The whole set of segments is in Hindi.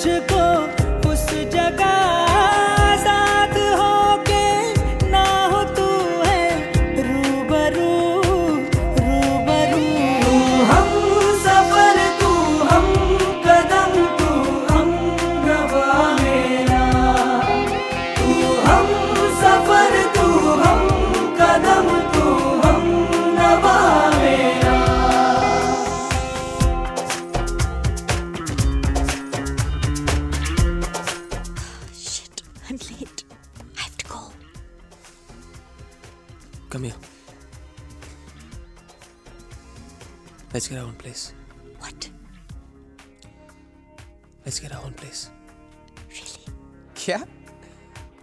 结果 Let's get our own place. What? Let's get our own place. Really? क्या?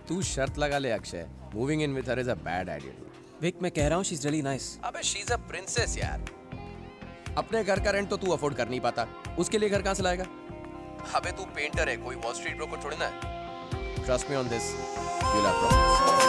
तू शर्त लगा ले Akshay. Moving in with her is a bad idea Vik मैं कह रहा हूँ शी इज़ रियली नाइस अबे शी इज़ अ प्रिंसेस यार. अपने घर का रेंट तो तू अफोर्ड कर नहीं पाता. उसके लिए घर कहाँ से लाएगा? अबे तू पेंटर है. कोई वॉल स्ट्रीट ब्रोकर थोड़ी ना है. Trust me on this you have problems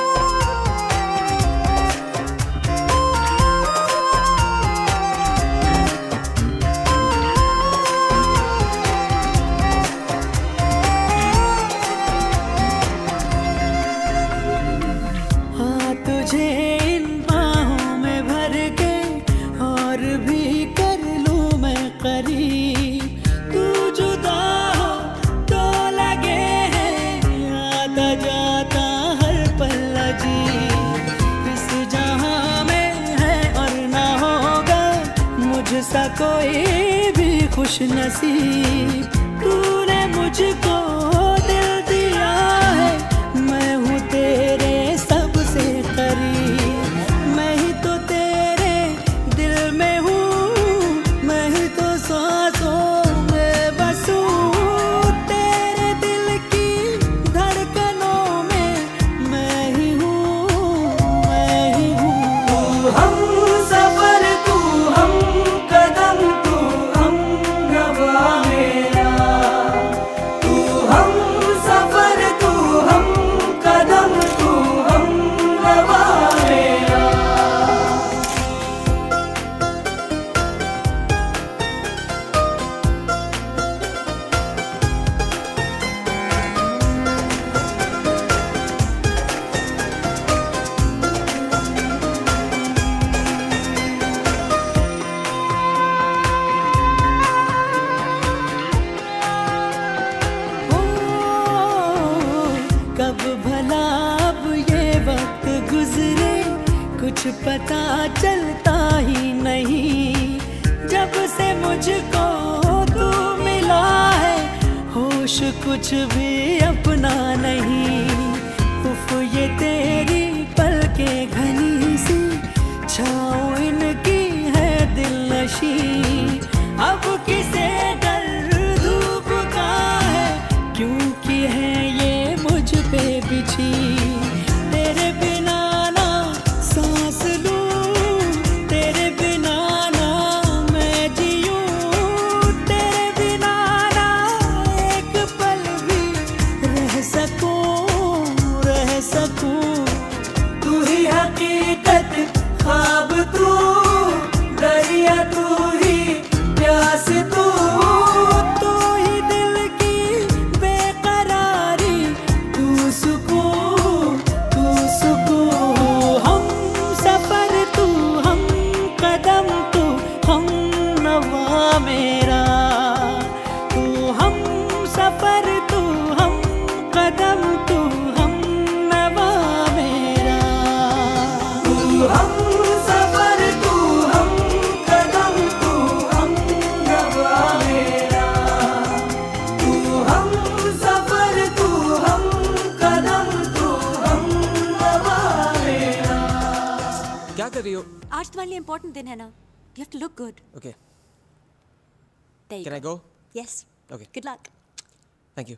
मुझसा कोई भी खुश नसीब तूने मुझको कब भला अब ये वक्त गुजरे, कुछ पता चलता ही नहीं। जब से मुझको तू मिला है, होश कुछ भी अपना नहीं। उफ, ये हकीकत खाब तू, दरिया तू ही, प्यास तू। तू ही दिल की बेकरारी, तू सुकून तू सुकून। हम सफ़र तू, हम कदम तू, हम नवा मेरा। तू हम सफ़र तू, हम कदम Actually, you. आज तुम्हारे लिए important दिन है ना You have to look good. Okay. There you Can I go? Yes. Okay. Good luck. Thank you.